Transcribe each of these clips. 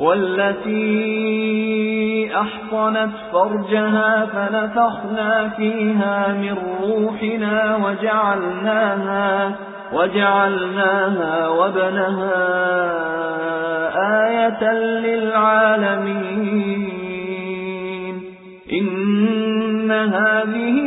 والتي أحصنت فرجها فنفخنا فيها من روحنا وجعلناها وجعلناها وبنها آية للعالمين. إن هذه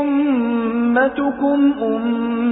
أمتكم أمة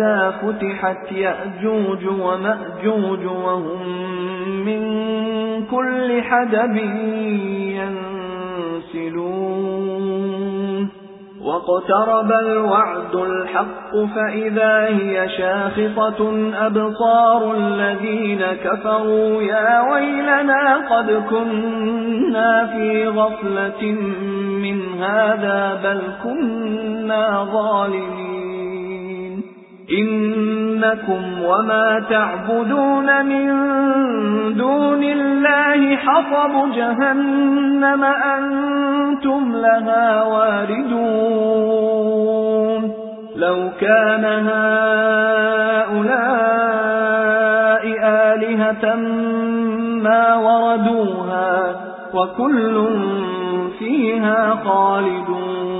إذا فتحت يأجوج ومأجوج وهم من كل حدب ينسلون. واقترب الوعد الحق فإذا هي شاخصة أبصار الذين كفروا يا ويلنا قد كنا في غفلة من هذا بل كنا ظالمين. إنكم وما تعبدون من دون الله حطب جهنم أنتم لها واردون. لو كان هؤلاء آلهة ما وردوها وكل فيها خالدون.